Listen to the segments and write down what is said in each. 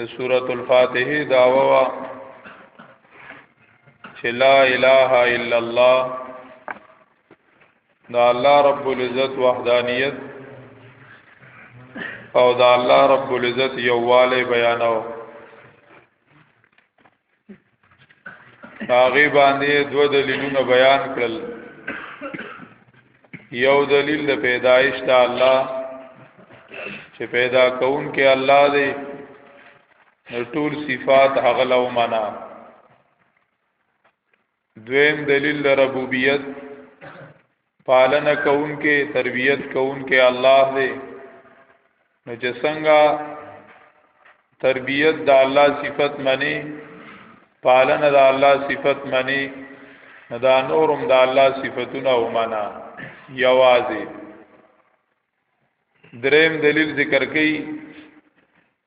د سورۃ الفاتحه داوا وا چې لا اله الا الله دا الله رب العزت وحدانیت او دا الله رب العزت یواله بیانو هغه باندې دوه دلیلونه بیان کړل یو دلیل د پیدایش د الله چې پیدا کون کې الله دی ټول صفات هغه لو معنا دویم دلیل د ربوبیت پالنه کوونکې تربیت کوونکې الله دی نو چې څنګه تربیت د الله صفت منی پالنه د الله صفت منی دا نورم د الله صفاتونه ومنه یوازې دریم دلیل ذکر کړي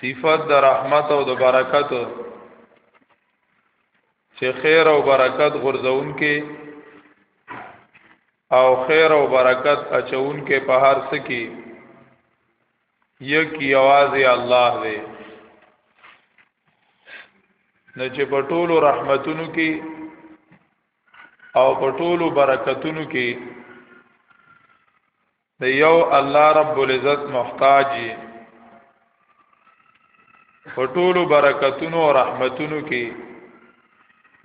صفات د رحمت او د برکت چې خیر او برکت غرزون کې او خیر او برکت اچون کې په هر څه کې یک یوازې الله دی نو چې په ټولو رحمتونو کې او په ټولو برکتونو کې د یو الله رب العزت محتاج په ټولو برکتونو او رحمتونو کې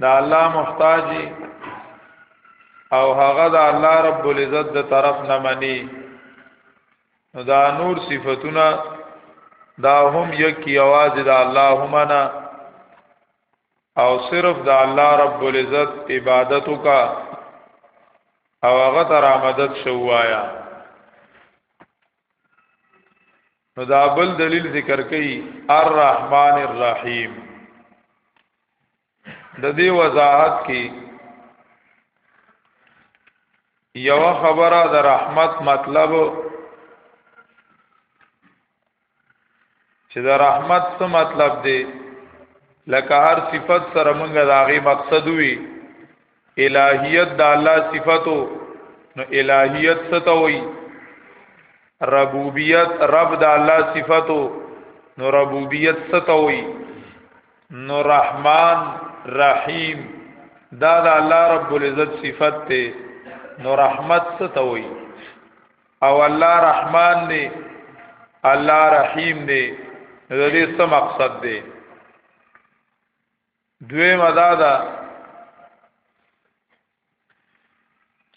دا الله محتاج او هغه دا الله رب العزت د طرف نه مني دا نور صفاتونه دا هم یکی आवाज دا الله همنا او صرف د الله رب العزت عبادت وکا او هغه تر مدد شوایا نو دا بل دلیل ذکر کړي الرحمن الرحیم د دې وضاحت کې یو خبره د رحمت مطلب چې د رحمت څه مطلب دی لکه هر صفت سره موږ د هغه مقصد وي الہیت د الله صفاتو نو الہیت څه ته وایي ربوبیت رب د الله صفاتو نو ربوبیت څه ته وایي نو رحمان رحیم دا د الله رب العزت صفت ته نو رحمت څه ته وایي او الله رحمان دی الله رحیم دی د دې څه مقصد دی دوی مدا دا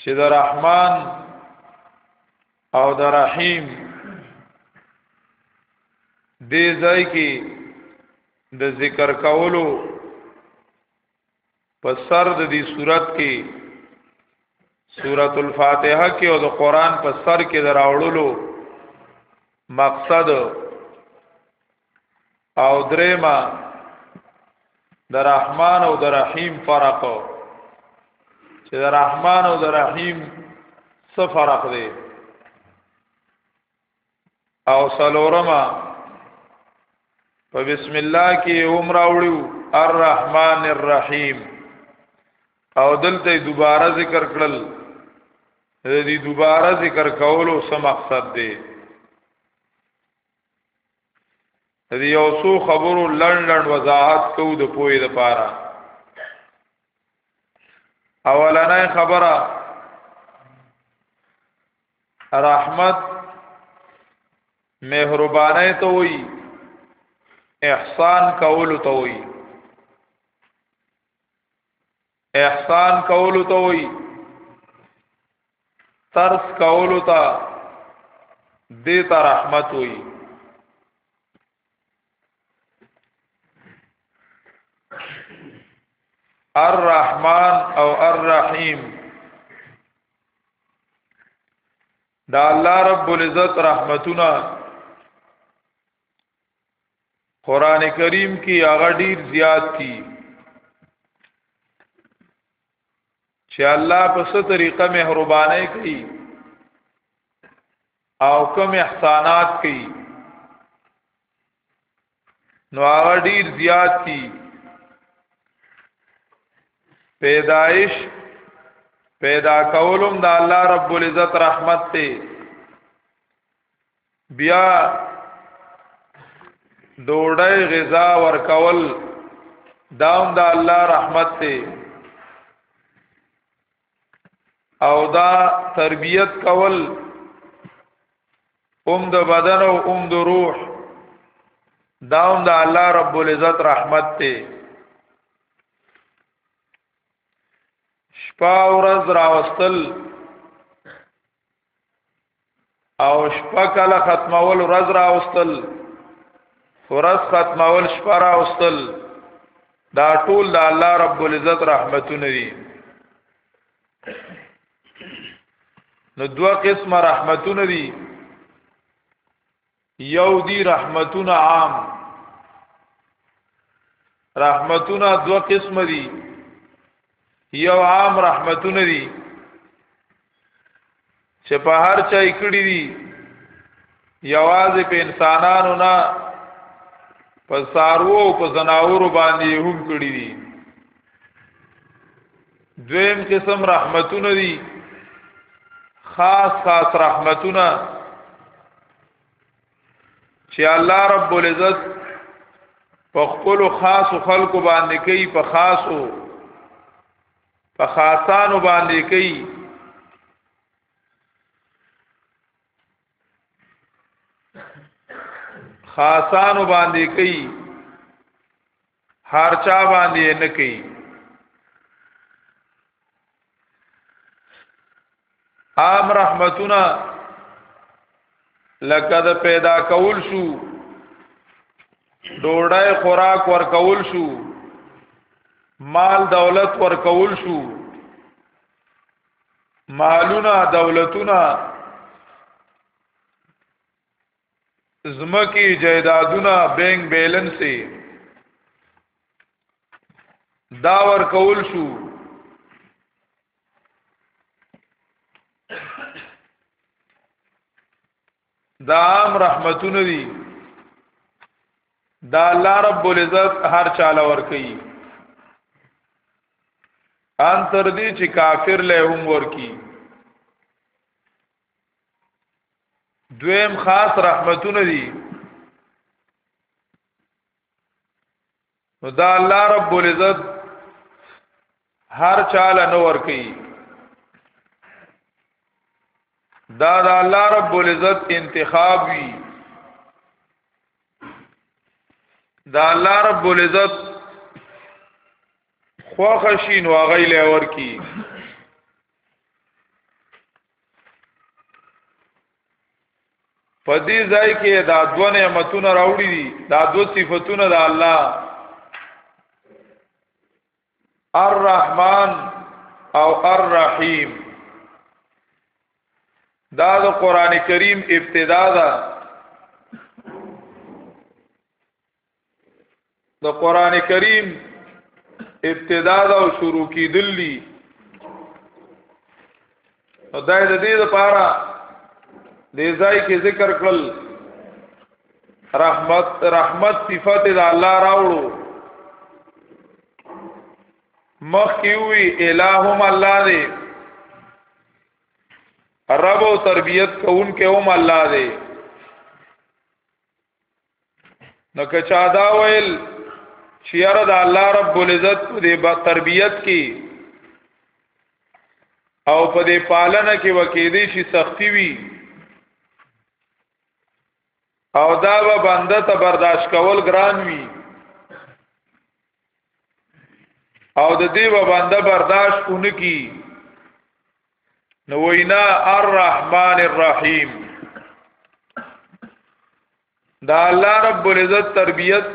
چې د رحمان او د رحیم دې ځای کې د ذکر کولو په سر د دې صورت کې سورۃ الفاتحه کې او د قران په سر کې دراوړلو مقصد او درېما د رحمان او د رحیم فرق چې د رحمان او د رحیم څه فرق دی او سلورما په بسم الله کې عمر اوړو الرحمن الرحیم او دلته دوباره ذکر کړل دې دوباره ذکر کولو څه مقصد دی دې یو څو خبرو لړن لړن وضاحت کوو د پوهې لپاره اولنې خبره رحمت مهربانه ته وي احسان کول ته وي احسان کول ته وي ترس کول ته دیتا رحمت وي الرحمن او الرحیم دا الله رب العزت رحمتونه قران کریم کې هغه ډیر زیات دي چې الله په څه طریقه مهرباني کوي او کم احسانات کوي نو هغه ډیر زیات دي پیدائش پیدا کولم د الله رب العزت رحمت ته بیا ډوډۍ غذا ورکول داوم د دا الله رحمت ته او دا تربیت کول اوم د بدن او اوم د روح دا هم د الله رب العزت رحمت ته شپه ورځ راوستل او شپه کله ختمول ورځ را اوستل ورځ ختمول شپه را اوستل دا ټول د الله رب العزت رحمتونه دي نو دوه قسمه رحمتونه دي یو دی رحمتونه عام رحمتونه دو قسم دي یو عام رحمتونه دي چې په هر چا یې کړی دي یوازې په انسانانو نه په سارو او په زناورو باندې هم کړی دي دویم قسم رحمتونه دي خاص خاص رحمتونه چې الله رب العزت په خپل خاص خلکو باندې کوي په خاصو په خاصانو باندې کوي خاصانو باندې کوي هر چا باندې نه کوي عام رحمتونه لکه د پیدا کول شو ډوډۍ خوراک ور کول شو مال دولت ور کول شو مالونه دولتونه زمکی جیدادونه بینک بیلنس دا ور کول شو دا عام رحمتونه دي دا الله رب العزت هر چاله ور کوي ان تر دې چې کافر له هم ور کوي دویم خاص رحمتونه دي نو دا الله رب العزت هر چاله نو ور کوي دا دا الله رب العزت انتخاب وی دا الله رب العزت خوښ شین واغی لور کی په دې ځای کې دا دوه نعمتونه راوړي دي دا دوه صفاتونه د الله الرحمن او الرحیم دا د قران کریم ابتدا ده د قران کریم ابتدا دا او شروع کیدل دي او دا د دې لپاره د ځای کې ذکر کړل رحمت رحمت صفات د الله راوړو مخ کیوی الہم الله دی رب او تربیت کوونکې هم الله دی نو که چا دا ویل چې یاره د الله رب العزت په دې با تربیت کې او په دې پالنه کې وکیدې شي سختی وي او دا به بنده ته برداشت کول ګران وي او د دې به بنده برداشت اونکي نو وینا الرحمن الرحیم دا الله رب العزت تربیت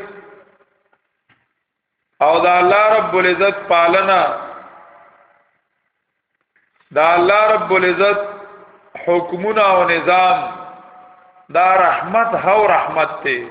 او دا الله رب العزت پالنا دا الله رب العزت حکمونه او نظام دا رحمت هو رحمت ته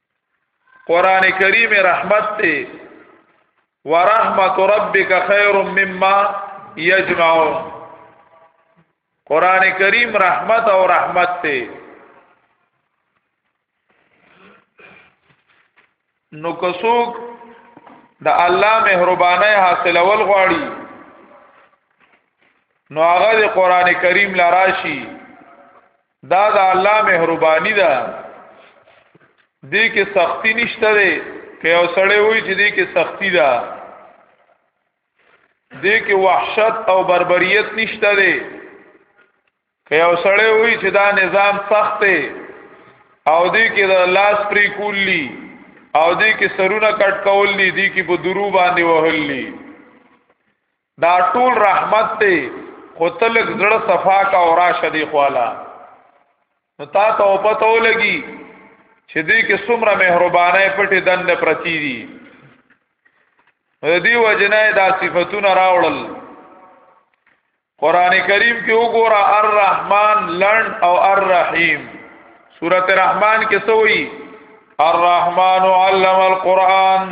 قران کریم رحمت ته ورحمت ربک خیر مما یجمعون قران کریم رحمت او رحمت ته نو کسوک د الله مهربانه حاصلول غواړي نو هغه د قران کریم لراشي دا د الله مهرباني ده دې کې سختی نشته ده که یو سړی وای چې دې کې سختی ده دې کې وحشت او بربریت نشته ده که یو سړی وای چې دا نظام سخت دی او دې کې د لاس پری کولی او دې کې سرونه کټ کولی دې کې په درو باندې وهلی دا ټول رحمت ته خو تلک زړه صفا کا او راشه دی خوالا نو تا ته پته ولګي چې دې کې څومره مهربانه پټې دند پرتی دي دې وجنه دا صفاتونه راوړل قران کریم کې وګوره الرحمن لن او الرحیم سورته رحمان کې سوئی الرحمن علم القرآن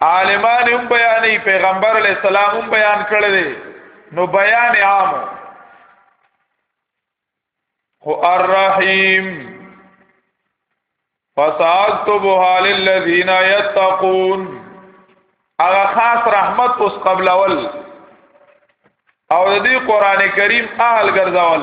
عالمان هم بیانې پیغمبر علی السلام هم بیان کړل دي نو بیان عام هو الرحیم فساكتبها للذین یتقون هغه خاص رحمت اوس قبل اول او د دې قران کریم اهل ګرځول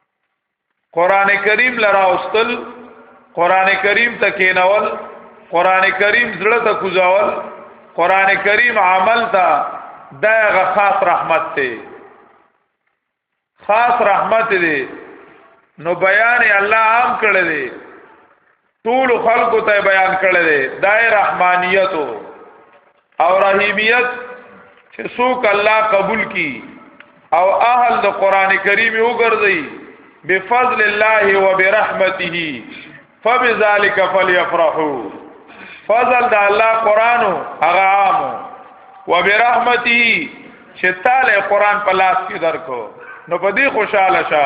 قران کریم لرا واستل قران کریم ته کینول قران کریم زړه ته کوزاول قران کریم عمل ته دغه خاص رحمت ته خاص رحمت دی نو بیان الله عام کړی دی ټول خلکو ته بیان کړی دی دای رحمانیت او رحیمیت چې څوک الله قبول کی او اهل د قران کریم وګرځي بفضل الله وبرحمته فبذلك فليفرحوا فضل د الله قران هغه عام وبرحمته چې تعالی قران په لاس کې درکو نو په دې خوشاله شه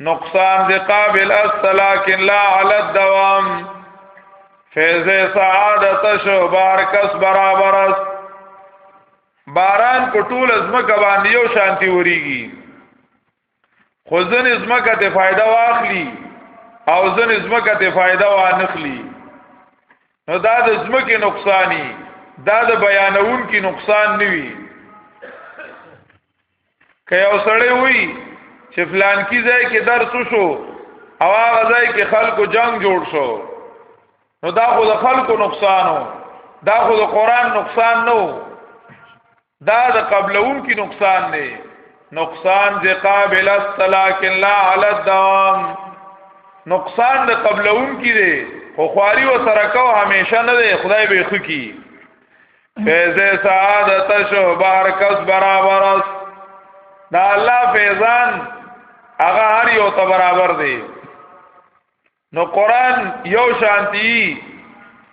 نقصان دی قابل است لیکن لا علی الدوام فیض سعادت شو بار کس برابر است باران په ټول ازمکه باندې یو شانتی وریږي خو ځن ازمکه ته فائدہ واخلي او ځن ازمکه ته فائدہ وانخلي نو دا د ازمکه نقصانی دا د بیانون کی نقصان نوي که یو سړی وي چې فلان کی ځای کې درس وشو او هغه ځای کې خلکو جنگ جوړ شو نو دا خو د خلکو نقصانو دا خو د قران نقصان نو دا د قبلون کی نقصان نه نقصان ذی قابل السلاکن لا علی الدوام نقصان د قبلون کی دی خو خواري و سره کو همیشه نه دی خدای به خو کی فیضه سعادت شو بهر کس برابر است دا الله فیضان هغه هر یو ته برابر دی نو قران یو شانتی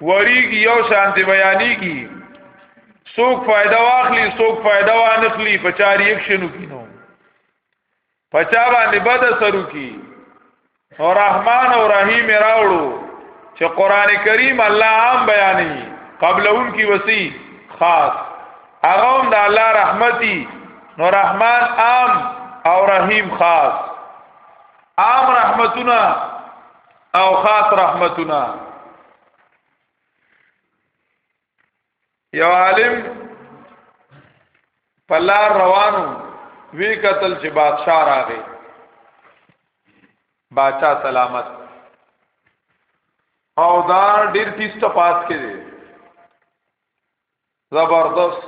وریږي یو شانتی بیانېږي څوک فائدہ واخلي څوک فائدہ وانخلي په چار یک شنو کینو پچا باندې بد اثر وکي او رحمان او رحیم راوړو چې قران کریم الله عام بیانې قبل اون کی وسی خاص هغه هم د الله رحمتي نو رحمان عام او رحیم خاص عام رحمتونه او خاص رحمتونه یو عالم پلار روانو وی قتل چې بادشاہ راغی بادشاہ سلامت او دا ډیر ټیسټ پاس کړي زبردست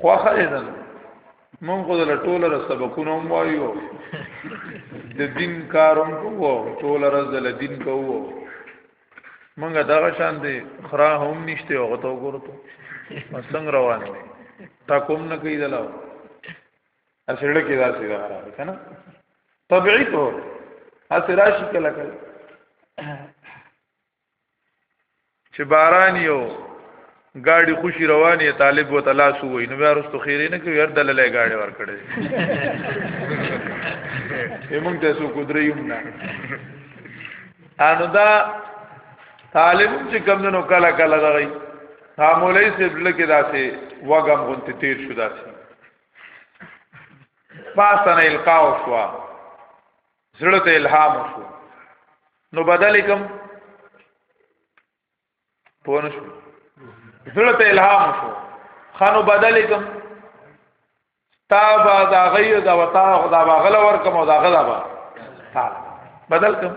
خوخه ده مونږ خو دل ټوله را سبقونه هم وایو د دین کاروم کوو ټوله را دل دین کوو مونږ دغه شان دي خرا هم نشته او غته وګورته مسنګ روان دي تا کوم نه کوي دلاو اسړه کې داسې دا راځي کنه طبيعي طور اسراشي کله کله چې باران یو گاڑی خوشی رواني طالب و تلاش وای نو بیا رستو خیره نه کوي هر دللې گاڑی ور کړې موږ ته سو قدریم نه انو دا طالب چې کم نو کلا کلا دغی معمولی سے لکه داسې وګم غونتی تیر شو داسې پاسنه القاو شو زړه ته الهام شو نو بدل کوم پونه شو زړه ته الهام شو خانو بدل کوم تا با دا غي دا وتا خدا با غل ور کوم دا غلا با بدل کوم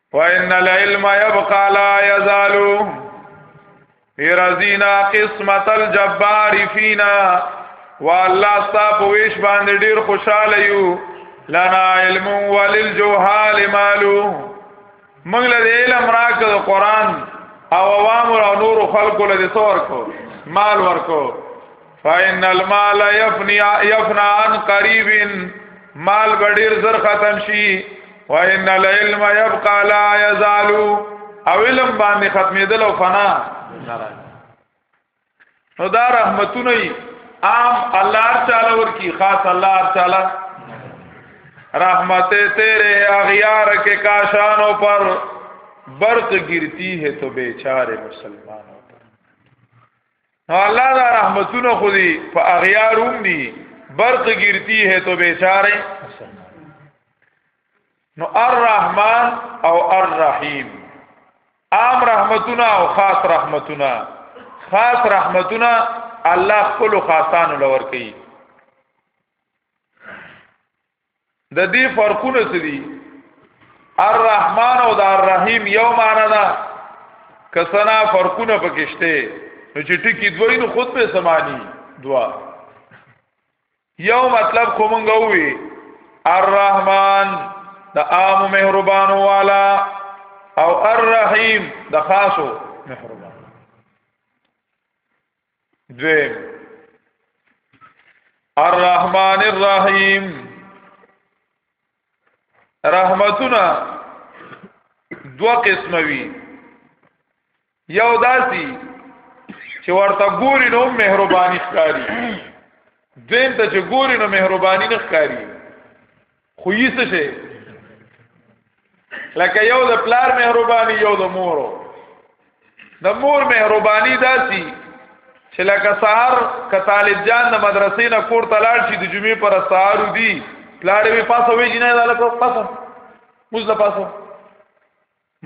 فإن العلم يبقى لا يزال رزينا قسمت الجبار فينا والله ستاسو ویش باندې ډیر خوشاله یو لنا علم وللجهال مالو موږ له علم راکړ قرآن او عوام او نور خلکو له څور کو مال ورکو فإن المال يفني يفنى عن قريب مال بډیر زر ختم شي وإن العلم يبقى لا يزال او علم باندې ختمېدل او فنا نو دا رحمتونه ای عام الله تعالی ورکی خاص الله تعالی رحمت تیرے اغیار کے کاشانوں پر برق گرتی ہے تو بیچارے مسلمان نو الله دا رحمتونه خو دي په اغیاروم دي برق ګرتی ہے تو بیچاره نو الرحمن او الرحیم عام رحمتونه او خاص رحمتونه خاص رحمتونه الله خپل خاصانو لور کوي د دې فرقونه څه دي الرحمن او د الرحیم یو معنا ده کسنا فرقونه پکشته نو چې ټکی دوی نو خود به سمانی دوا یو مطلب خو مونږ وی الرحمن د عام مهربان والا او الرحیم د خاصو مهربان دویم الرحمن الرحیم رحمتنا دو قسم وی یو داسی چې ورته ګوري نو مهرباني ښکاری دین ته چې ګوري نو مهرباني نه ښکاری خو یې څه شي لکه یو د پلار مهرباني یو د مور د مور مهرباني داسي چې لکه سحر ک طالب جان د مدرسې نه کور ته لاړ شي د جمعې پر سحر دی پلار وی پاسه وی جنې دالکو پاسه موږ لا پاسه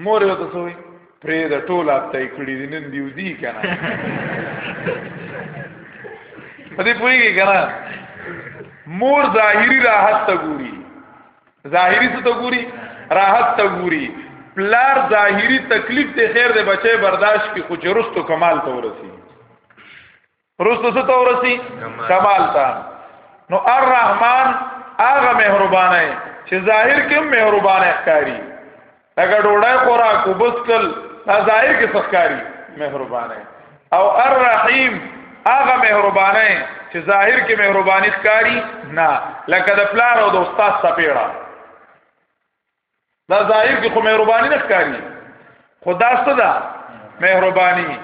مور یو تاسو وي پرې د ټول اپ تای کړی دي نن دیو دی کنه په دې پوری کنه مور ظاهری راحت ته ګوري ظاهری څه ته ګوري راحت ته ګوري پلار ظاهری تکلیف ته خیر دی بچي برداشت کی خو چرستو کمال ته ورسی رستو څه تورسي کمال تا نو الرحمن هغه مهربانه چې ظاهر کې مهربانه ښکاری هغه ډوړای خوراک وبسکل دا ظاهر کې ښکاری مهربانه او الرحیم هغه مهربانه چې ظاهر کې مهرباني ښکاری نه لکه د پلار او د استاد سپیړه دا ظاهر کې خو مهرباني نه ښکاري خدا صدا مهرباني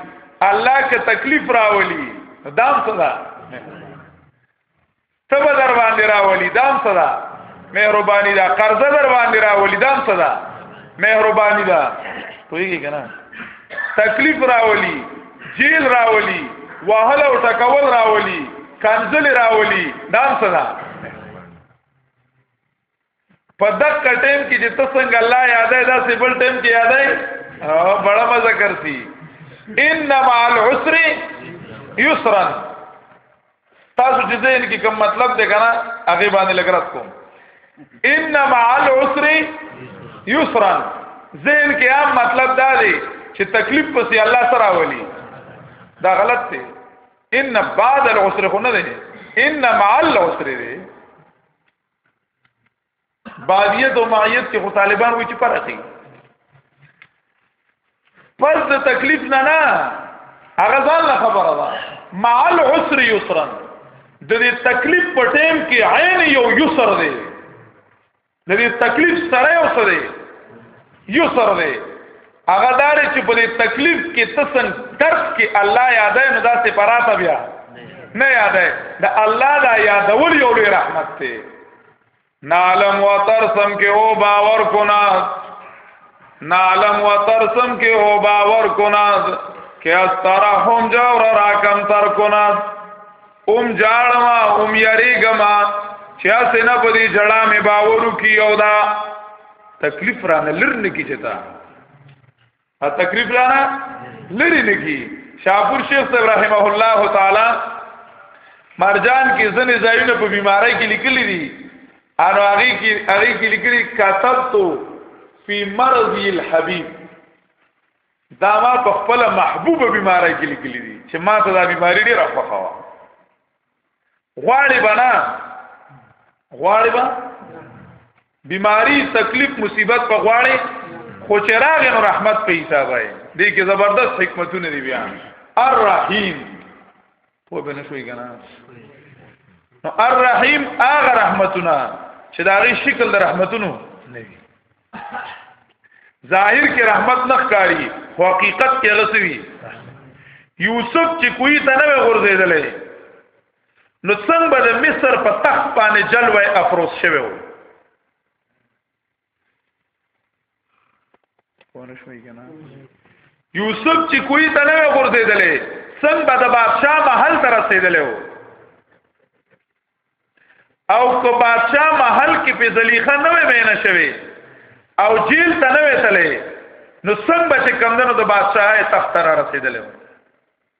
الله که تکلیف راولي دام صدا تب در باندې راولي دام صدا مهرباني دا قرضه در باندې راولي دام صدا مهرباني دا پوهیږي کنه تکلیف راولي جیل راولي وهله او ټکول راولي کنزل راولي دام صدا په دغه ټیم کې چې ته څنګه الله یادای دا سی بل ټیم کې یادای او بڑا مزه کرسی ان مع العسر یسرا تاسو چې زین کې کوم مطلب دی کنه هغه باندې لګرات کوم ان مع العسر یسرا زین کې عام مطلب دا دی چې تکلیف پسې الله سره ولي دا غلط دی ان بعد العسر خو نه دی ان مع العسر دی باویت او معیت کې خو طالبان وایي چې فرق دی پس د تکلیف نه نه هغه ځان له خبره ده مع العسر یسرا د دې تکلیف په ټیم کې عین یو یسر دی د دې تکلیف سره یو سره یسر دی هغه دار چې په دې تکلیف کې تسن درس کې الله یادای نو داسې پراته بیا نه یادای دا الله دا یادول یو لوی رحمت دی نالم و ترسم کې او باور کنا نالم و ترسم کې او باور کنا کې استرحم جور راکم تر کنا اوم جاړما اوم یریګما چې اسه نه په دې جړا مې باورو کی او دا تکلیف را نه لر نه کی چتا ا تکلیف را نه لری نه کی شاپور شیخ صاحب رحمه الله تعالی مرجان کې ځنې ځایونه په بیماری کې لیکلي دي انو هغه کې هغه کې لیکلي کتبتو فی مرضی الحبیب دا ما په خپل محبوب بیماری کې لیکلي دي چې ما ته دا بیماری ډیره خوښه و غواړي بنا غواړي با بیماری تکلیف مصیبت په غواړي خو چې راغی نو رحمت په حساب دی دې کې زبردست حکمتونه دی بیان الرحیم په بنه شوي کنه نو الرحیم هغه رحمتونه چې دا غي شکل د رحمتونو نه وي ظاهر کې رحمت نه ښکاری حقیقت کې غسوي یوسف چې کوی ته نه غورځیدلې نو څنګه به د مصر په تخت باندې جلوه افروز شوی و یوسف چې کوی ته نه غورځیدلې سن به د بادشاہ محل ته رسیدلې وو او کو بادشاہ محل کې په زلیخه نه وې مینه شوی او جیل ته نه وې تلې نو سن به چې کمندونو د بادشاہ تخت را رسیدلې وو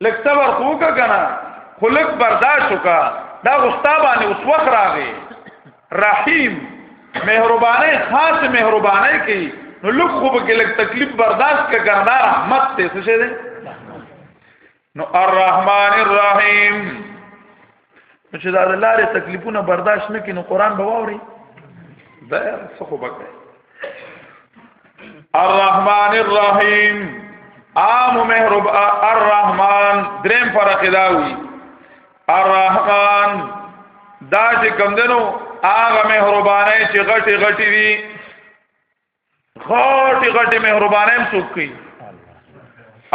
لک صبر خو کا کنه خو لک برداشت وکا دا غستا باندې اوس وخت راغی رحیم مهربانه خاص مهربانه کی نو لک خو به لک تکلیف برداشت کا کنه دا رحمت ته څه شه نو الرحمن الرحیم چې دا د لارې تکلیفونه برداشت نه کینو قران به واوري دا څه خو بکره الرحمن الرحیم عام مهرب الرحمن دریم فرق داوی الرحمن دا چې کم دنو هغه مهربانه چې غټي غټي دي غاټي غاټي مهربانه هم څوک کوي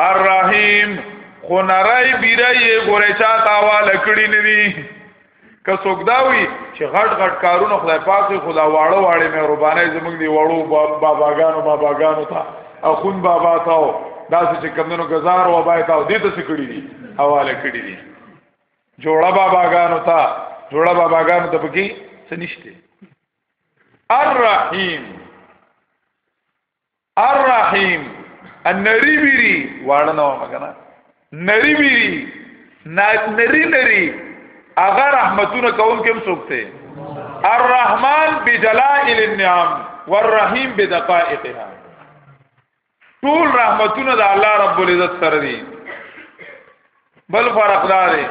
الرحیم خو نړۍ بیرای ګورې چا تاواله کړی ندی که څوک دا وی چې غټ غټ کارونه خدای پاک خدا واړو واړې مې ربانه زمونږ دی واړو باباګانو باباګانو ته اخون بابا تا دا چې کمنو گزار و بای تا دې ته سکړی دي حواله کړی دي جوړه باباګانو ته جوړه باباګانو ته پکې څه نشته الرحیم الرحیم النری بیری واړه نو مګنا نری بیری نری نری اغه رحمتونه کوم کوم سوکته الرحمن بجلائل النعم والرحیم بدقائقها ټول رحمتونه د الله رب العزت سره دي بل فرق دا دی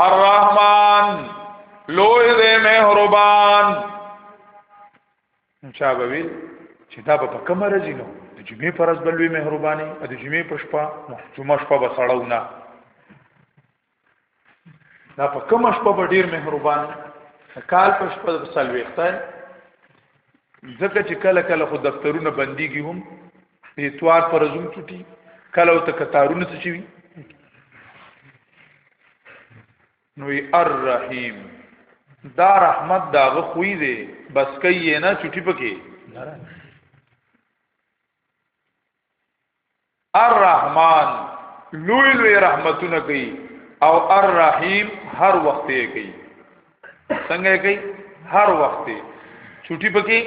الرحمن لوی دې مهربان چا به ویل چې دا په کوم راځي نو د جمعې پر ورځ بلوي مهرباني د جمعې په شپه نو جمعه شپه به سړاو نه دا په کوم شپه به ډیر مهربان کال په شپه د سلويختای ځکه چې کله کله خو دفترونه بنديږي هم اتوار پر زوم چټي کله او ته کتارونه څه چوي نو الرحیم دا رحمت دا غوی دی بس کوي نه چټي پکې الرحمن لوی لوی رحمتونه کوي او الرحیم هر وخت یې کوي څنګه کوي هر وخت یې چټي پکې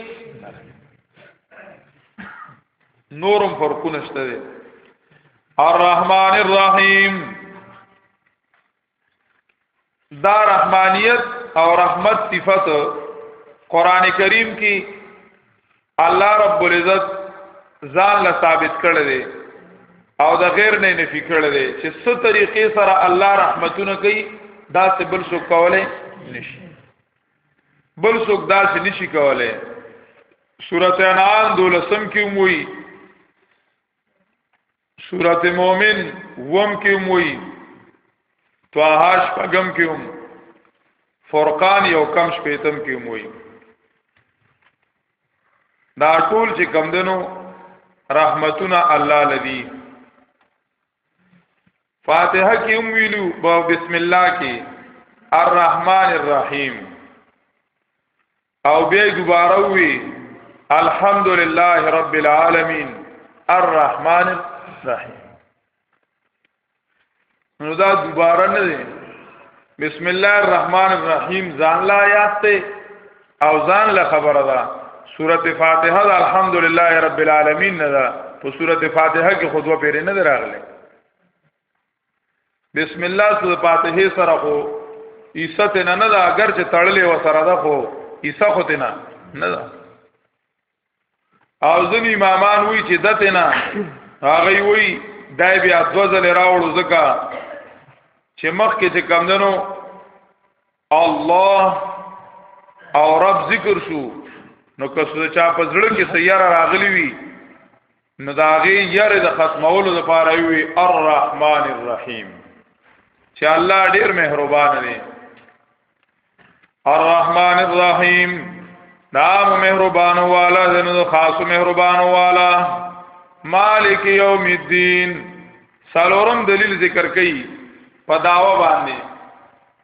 نورم فرقونه شته الرحمن الرحیم دا رحمانیت او رحمت صفت قران کریم کې الله رب العزت ځان له ثابت کړی دی او د غیر نه نفي کړی دی چې څه طریقې سره الله رحمتونه کوي دا څه بل څوک کولای نشي بل څوک دا څه نشي کولای سورته انعام دولسم کې موي سورت مومن وم کې موي توهاش پغم کې هم فرقان یو کم شپیتم کې موي دا ټول چې کم دنو رحمتونه الله لدی فاتحه کې هم ویلو بسم الله کې الرحمن الرحیم او بیا دوباره وی الحمدلله رب العالمین الرحمن الرحیم نو دا دوباره نه دی بسم الله الرحمن الرحیم ځان لا یاد ته او ځان لا خبره ده سورته فاتحه ده الحمدلله رب العالمین نه ده په سورته فاتحه کې خود و پیرې نه دراغله بسم الله سو فاتحه سره خو عیسی ته نه نه اگر چې تړلې و سره ده خو عیسی خو ته نه نه ده او ځنی امامان وی چې دته نه هغه وی دای بیا دوزل راوړو زکه چې مخ کې چې کمندنو الله او رب ذکر شو نو که څه چا په زړه کې سیاره راغلی وي نو دا غي یاره د ختمولو لپاره وي الرحمن الرحیم چې الله ډیر مهربان دی الرحمن الرحیم نام مهربان والا زنو خاص مهربان والا مالک یوم الدین سالورم دلیل ذکر کړي په داوا باندې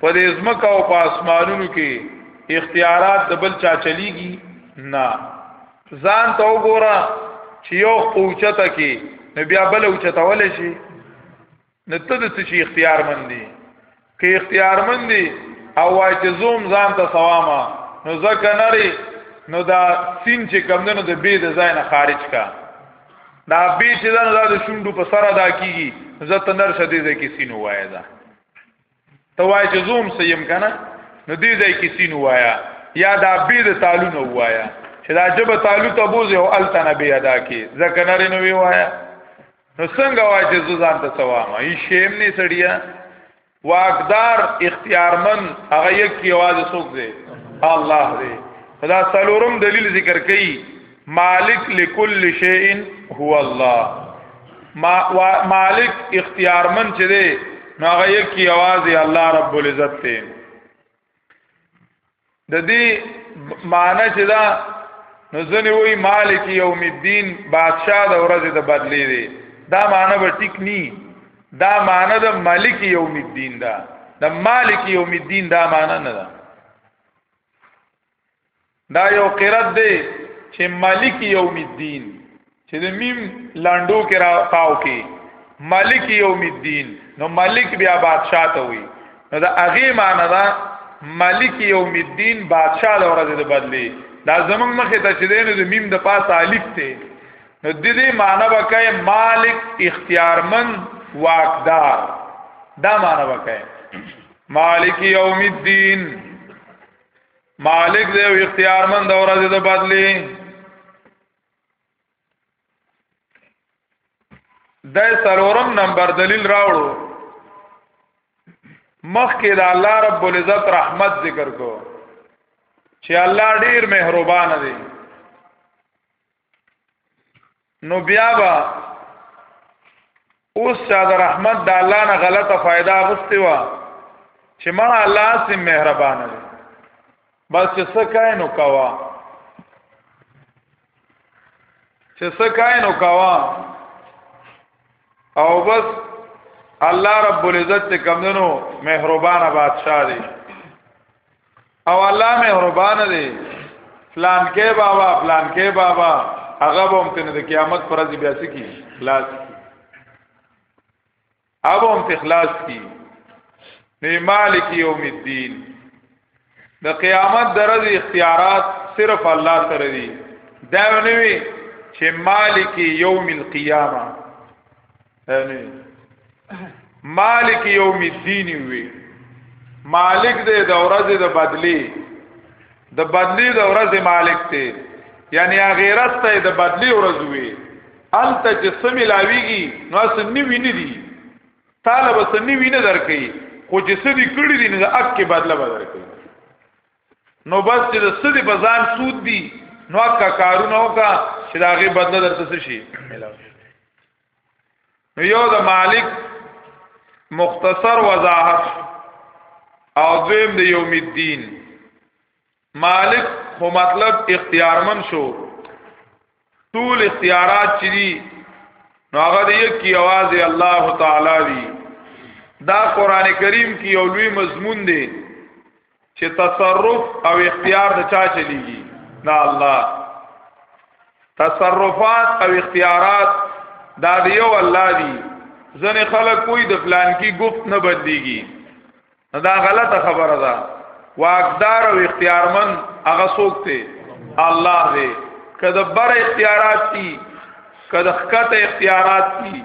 په دې ځمکه او په اسمانونو کې اختیارات د بل چا چلیږي نه ځان ته وګوره چې یو اوچته کې نو بیا بل اوچته ول شي نو ته د څه اختیار مندي کې اختیار مندي او وای چې زوم ځان ته سواما نو ځکه نری نو دا سین چې کم نه د بی د ځای نه خارج کا دا بی چې دا د شوندو په سره دا کیږي زه ته نر شدې ځکه سین وای دا ته وای چې زوم سیم کنه نو دې ځای کې سین وایا یا دا بی د تعالو نو وایا چې دا جب تعالو ته بوزه او التنه بی ادا کی ځکه نری نو وی وایا نو څنګه وای چې زوزان ته سوام ای شیم نه سړیا واقدار اختیارمن هغه یک کی आवाज سوک دی الله دی دا سلورم دلیل ذکر کړي مالک لكل شيء هو الله ما مالک اختیارمن چې دی نو هغه یکی आवाज الله رب العزت ته د دې معنی چې دا نو ځنه وی مالک یوم الدین بادشاہ د ورځې د بدلی دی دا معنی به ټیک نی دا معنی د مالک یوم الدین دا د مالک یوم الدین دا معنی نه ده دا یو قرات دی چې مالک یوم الدین چې د میم لاندو کې را تاو کې مالک یوم الدین نو مالک بیا بادشاہ ته وي نو دا هغه معنی دا مالک یوم الدین بادشاہ د ورځې د بدلی دا زمنګ مخه ته چې دینو د میم د پاسه الف ته نو د دې معنی وکای مالک اختیارمن واقدار دا معنی وکای مالک یوم الدین مالک دی او اختیارمند او راځي د بدلی د سلورم نمبر دلیل راوړو مخکې د الله رب العزت رحمت ذکر کو چې الله ډیر مهربان دی نو بیا با اوس چا د رحمت د الله نه غلطه फायदा غوښتي وا چې ما الله سي مهربان دی بس چې څه کای نو کوا چې څه کای نو کوا او بس الله رب العزت ته کمندنو مهربان بادشاہ دی او الله مهربان دی پلان کې بابا پلان کې بابا هغه به هم تنه د قیامت پر ورځ بیا سکی خلاص کی اب هم تخلاص کی نه مالک یوم الدین د قیامت درز اختیارات صرف الله سره دي دا ونوي چې مالک یوم القیامه یعنی مالک یوم الدین وی مالک دې د ورځې د بدلی د بدلی د ورځې مالک ته یعنی غیرت ته د بدلی ورځ وی انت چې سمې لاویږي نو سن نیوی نه دي طالب سن نیوی نه درکې خو چې سدي کړی دي نه اک کې بدله بدل کوي نو بس چې د سدي په ځان سود دي نو اک کارونه وکا چې داغه بدله درته شي ملاوي نو یو د مالک مختصر وضاحت او دویم د یوم الدین مالک خو مطلب اختیارمن شو ټول اختیارات چې دي نو هغه دی کی आवाज الله تعالی دی دا قران کریم کې یو لوی مضمون دی چې تصرف او اختیار د چا چلیږي دا الله تصرفات او اختیارات دا دیو الله دی ځنې خلک کوئی د پلان کی گفت نه بدلیږي دا غلطه خبره ده واقدار او اختیارمن هغه څوک دی الله دی کله بر اختیارات دي کله خکته اختیارات دي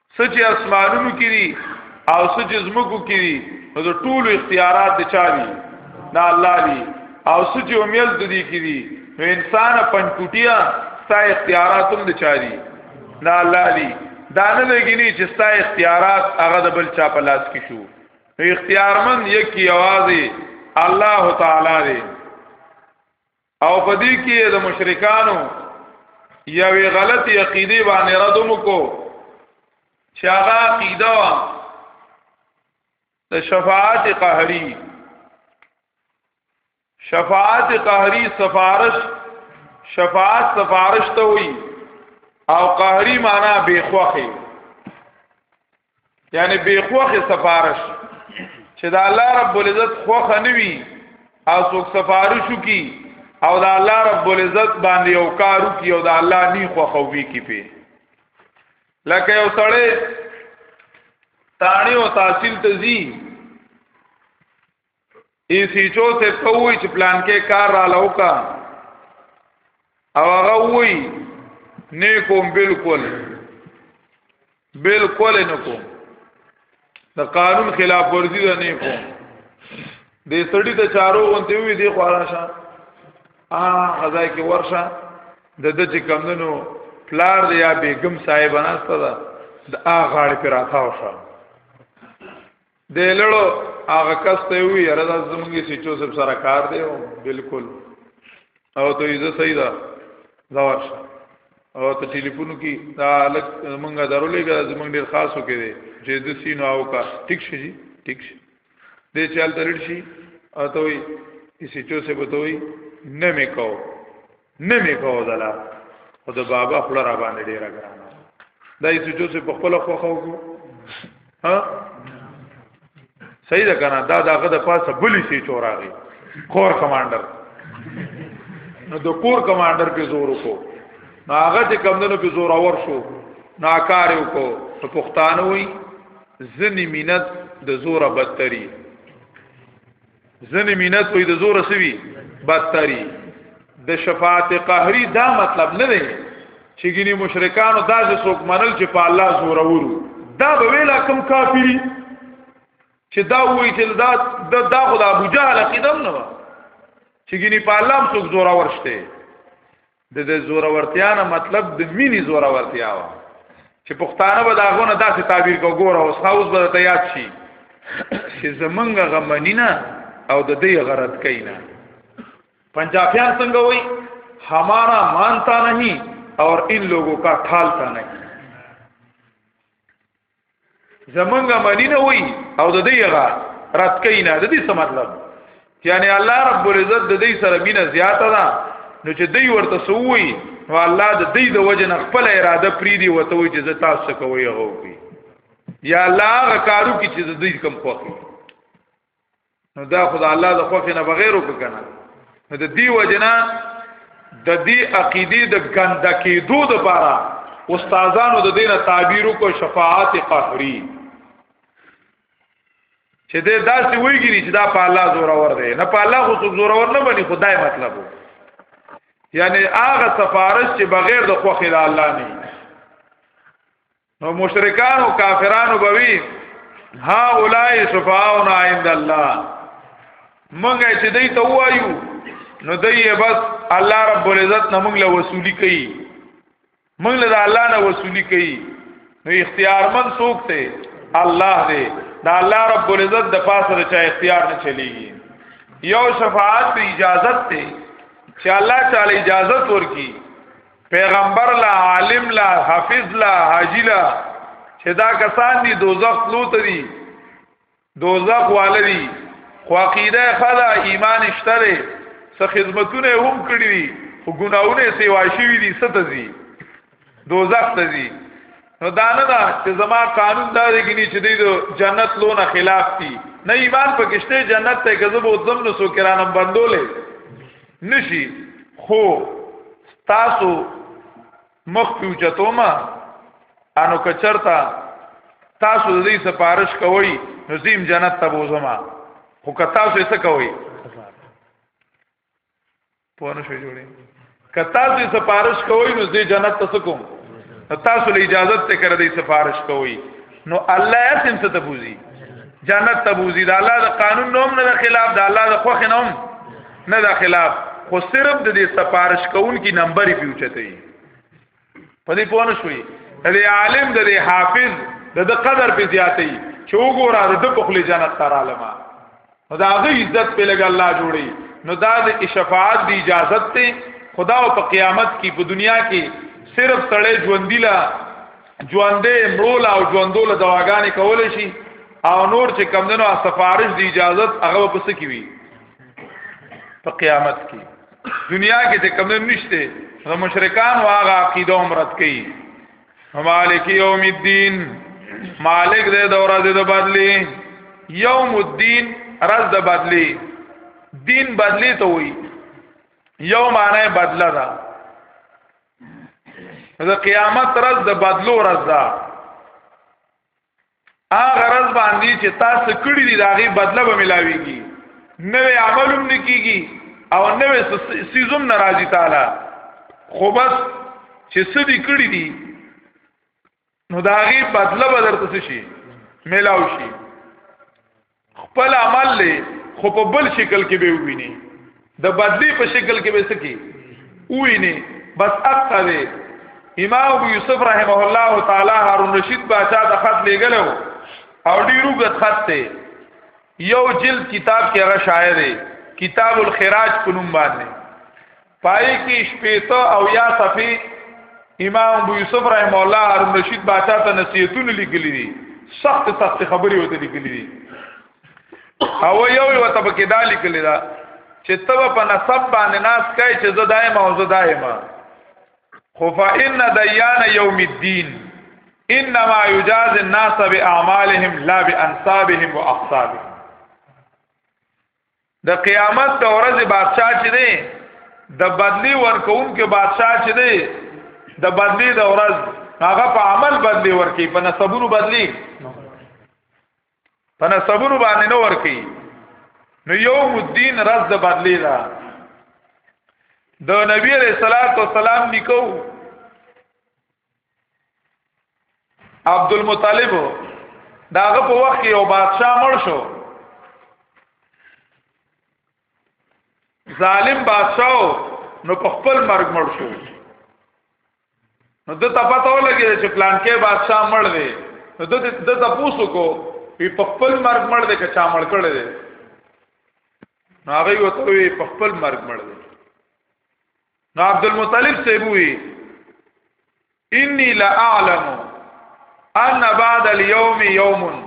سچ اسمانونو کې دي او سچ زمکو کې دي نو د ټولو اختیارات د چا دي دا الله دي او سچ امیل د دې کې دي نو انسان پنځپټیا ستا اختیارات هم د چا دي دا الله دي دا نه لګینی چې ستا اختیارات هغه د بل چا په لاس کې شو نو اختیارمن یکی आवाज الله تعالی دی او په دې کې د مشرکانو یوې غلط عقیده باندې ردوم کو چې هغه عقیده وا د شفاعت قهری شفاعت قهری سفارش شفاعت سفارش ته وي او قهری معنا بیخوخه یعنی بے خوخه سفارش چې دا الله رب العزت خوخه نوي او څوک سفارشو کی او دا الله رب العزت باندې یو کارو کی او دا الله نی خوخه وی کی په لکه یو سړی تانی او تحصیل تزي ای سی چو ته کوی چې پلان کې کار را لوکا او هغه وی نه کوم بالکل بالکل نه کوم د قانون خلاف ورزي نه کوم د سړی د چارو غونته وی دی خورا شه ا غزا کې ورشه د د چې کمندنو پلار دی یا بیگم صاحب ناسته ده د ا غاړې پر راخاو شه د لړو هغه کس ته وی یاره دا زمونږه سچو سب سره کار دی او بالکل او ته یې صحیح ده دا ورشه او ته ټلیفون کی دا لک مونږه درولې ګا زمونږ ډیر خاص وکې دی چې د سینو او کا ټیک شي جی ټیک شي دې چل ترل شي او ته وی سچو سب ته وی نه میکاو نه مې کوو دلا او د بابا خپل را باندې ډیر ګران دا یې چې څه په خپل خو خو ها صحیح ده کنه دا داغه د پاسه بلی سي چوراغي کور کمانډر نو د کور کمانډر په زور کو نو هغه چې کمندونو په زور اور شو ناکار یو کو ته پښتانه وي ځنی مینت د زور بدتري ځنې مینت وي د زور سوي بدتري د شفاعت قهري دا مطلب نه دی چې ګینه مشرکانو دا چې څوک منل چې په الله زور ورو دا به ویلا کم کافری چې دا وایي چې دا د دا خدا ابو جهل قدم نه چې ګینه په الله څوک زور ورشته د دې زورورتیا نه مطلب د مینې زورورتیا و چې پښتانه به داغونه داسې تعبیر کو ګوره اوس هاوس به ته یاد شي چې زمونږ غمنینا او د دې غرض کینا پنجابیان څنګه وای ہمارا مانتا نہیں اور ان لوگوں کا ٹھالتا نہیں زمونږه مانی نه وای او د دې هغه رات کینا د دې څه مطلب یعنی الله رب العزت د دې سره مینه زیاته ده نو چې دوی ورته سووي نو الله د دې د وجه نه خپل اراده پری دی وته وي چې زتا څه کوي هو کی یا الله غکارو کی چې د دې کم خوخي نو دا خدای الله د خوخه نه بغیر وکنه نو د دی وجنا د دی عقیده د ګند کېدو د پاره استادانو د دینه تعبیرو کو شفاعت قهری چې دا داسې ویګری چې دا په الله زور اور دی نه په الله خو زور اور نه بني خدای مطلب وو یعنی هغه سفارش چې بغیر د خوخه د الله نه نو مشرکان او کافرانو بوي ها اولای شفاعنا عند الله مونږه چې دوی ته وایو نو دوی بس الله رب العزت نه مونږ له وصولی کوي مونږ له الله نه وصولی کوي نو اختیارمن څوک دی الله دی دا الله رب العزت د پاسه د چا اختیار نه چلیږي یو شفاعت اجازت دی چې الله تعالی اجازت ورکړي پیغمبر لا عالم لا حافظ لا حاجی لا چې دا کسان دي دوزخ تلو ته دي دوزخ والدي خو عقیده خلا ایمان اشتره څه خدمتونه هم کړی دي خو ګناونه سیوا شوی دي ستځي دوزخ ته دي نو دانه دا چې زما قانون دا دی کې چې دی د جنت لونه خلاف دي نه ایمان پکشته جنت ته کذب او ظلم نو سوکرانم بندولې نشي خو تاسو مخ پیوچتو ما انو کچرتا تاسو د دې سفارش کوئ نو زم جنت ته بوزما خو که تاسو یې څه کوئ پوه نه شوي جوړي که تاسو یې سفارش کوئ نو زه جنت ته کوم تاسو له اجازه ته کړی دی سفارش کوئ نو الله یې سم څه تبوزي جنت تبوزي دا الله د قانون نوم نه خلاف دا الله د خوخ نوم نه دا خلاف خو صرف د دې سفارش کوونکی نمبر پیوچته په دې پوه نه شوي د عالم د حافظ د د قدر په زیاتې چې وګوره د په خلی جنت تر عالمه نو دا غي عزت په لګ الله جوړي نو دا د شفاعت دی اجازه ته خدا او په قیامت کې په دنیا کې صرف سړی ژوندۍ لا ژوندې مړول او ژوندول دواګانې کول شي او نور چې کمندونو سفارش دی اجازه هغه پس کی وی په قیامت کې دنیا کې ته کم نشته نو مشرکان واغه عقیده عمرت کوي مالک یوم الدین مالک دې د ورځې د بدلی یوم الدین رز د بدلی دین بدلی ته وي یو معنی بدله ده د قیامت رز د بدلو رز ده هغه غرض باندې چې تاسو کړی دی داغي بدله به ملاويږي نوې عملوم نکېږي او نوې سيزوم ناراضي تعالی خو بس چې سدي کړی دی نو داغي بدله به درته شي ملاو شي خپل عمل له خو په بل شکل کې به وویني د بدلی په شکل کې به سکی وویني بس اقصا دی امام ابو یوسف رحمه الله تعالی هارون رشید باچا د خط لګلو او ډیرو غت خط ته یو جلد کتاب کې هغه شاعر دی کتاب الخراج په نوم باندې پای کې شپېته او یا صفی امام ابو یوسف رحم الله هارون رشید باچا ته نصیحتونه لیکلي دي سخت سخت خبرې وته لیکلي دي او یو یو ته پکې دا لیکلي دا چې تب په نسب باندې ناس کوي چې زه دایمه او زه دایمه خو فإن دیان یوم الدین انما یجاز الناس باعمالهم لا بانصابهم واحسابهم د قیامت د ورځې بادشاہ چې دی د بدلی ورکون کې بادشاہ چې دی د بدلی د ورځ هغه په عمل بدلی ورکی په نسبونو بدلی په نسبونو باندې نه ورکی نو یوم الدین رز د بدلی دا د نبی رسول الله صلوات و سلام نکو عبد المطلب داغه په وخت یو بادشاہ مړ شو ظالم بادشاہ نو په خپل مرګ مړ شو نو د ته پته ولګی چې پلان کې بادشاہ مړ دی نو د د تاسو کو په خپل مرګ مړ دی که چا مړ کړی دی نو هغه وته په خپل مرګ مړ دی نو عبد المطلب سیبوی انی لا اعلم ان بعد اليوم يوم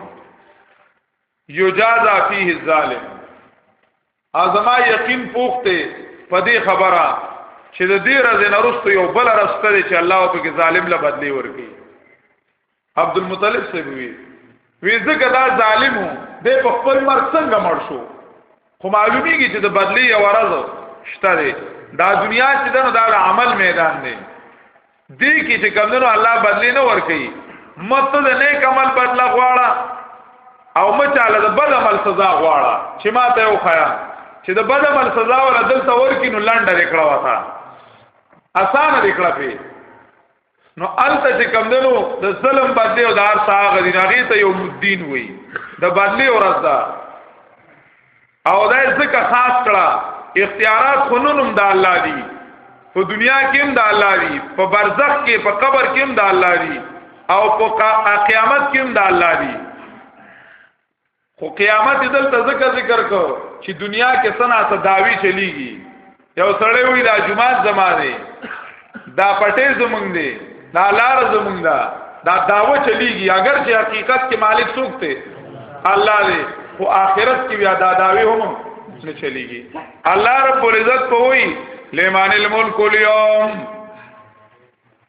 یجازا فيه الظالم ازما یقین پوخته په دې خبره چې د دې ورځې نرسته یو بل رسته چې الله په کې ظالم له بدلی ورکړي عبد المطلب صاحب وی وی زګه دا ظالم دی په خپل مرګ څنګه مړ شو خو معلومیږي چې د بدلی یو ورځ شته دی دا دنیا چې دنو دا عمل میدان دی دی کې چې کمنو الله بدلی نه ور کوي مت د نیک عمل بدلا غواړه او مچاله د بد عمل سزا غواړه چې ما ته یو خیا چې د بد عمل سزا ولا دلته ورکینو لنډه لیکړه وتا اسانه لیکړه په نو الته چې کم دنو د ظلم بدلی او د هر ساغه دی هغه ته یو مدین وای د بدلی او رضا او دا ځکه خاص کړه اختیارات خنونم د الله دی په دنیا کې هم د الله دی په برزخ کې په قبر کې هم د الله دی او په قیامت کې هم د الله دی خو قیامت دلته ذکر ذکر کو چې دنیا کې سنا ته داوی چلیږي یو سړی وی دا جمعات زمانه دا پټې زمونږ دی دا لار زمونږ دا دا داوه چلیږي اگر چې حقیقت کې مالک څوک دی الله دی خو آخرت کې بیا دا داوی هم نه چلیږي الله رب العزت په وی لمن الملک اليوم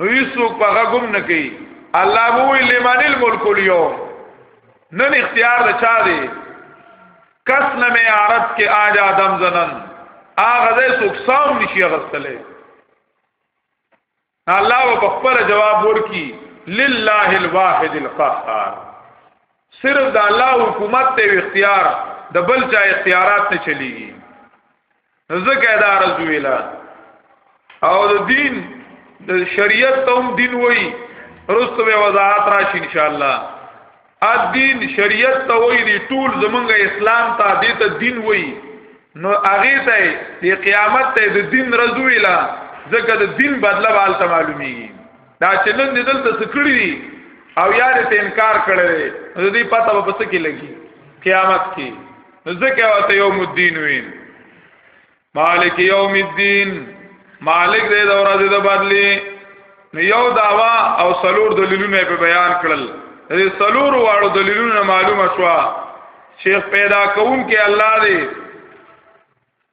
نو هیڅوک په غږم نه کوي الله وو لمن الملک اليوم نن اختیار د چا دی کس نه می عرب کې آج آدم زنن اغه دې څوک سام نشي غستلې الله په خپل جواب ورکی لله الواحد القهار صرف د الله حکومت ته اختیار د بل چا اختیارات نه چلیږي ځکه دا عرض ویلا او د دین د شریعت ته هم دین وای رسته به وضاحت راشي ان شاء الله الدین شریعت ته وای دی ټول زمونږ اسلام ته دې ته دین وای نو هغه ته د قیامت ته د دین رزو ویلا ځکه د دین بدله والته معلومیږي دا چې نن دلته سکړی دي او یاره ته انکار کړی دی دې پته په پسه کې لګي قیامت کې ځکه واته یوم الدین وی مالک یوم الدین مالک دې د ورځې د بدلی نو یو داوا او سلور دلیلونه په بیان کړل دې سلور واړو دلیلونه معلومه شو شیخ پیدا کون کې الله دې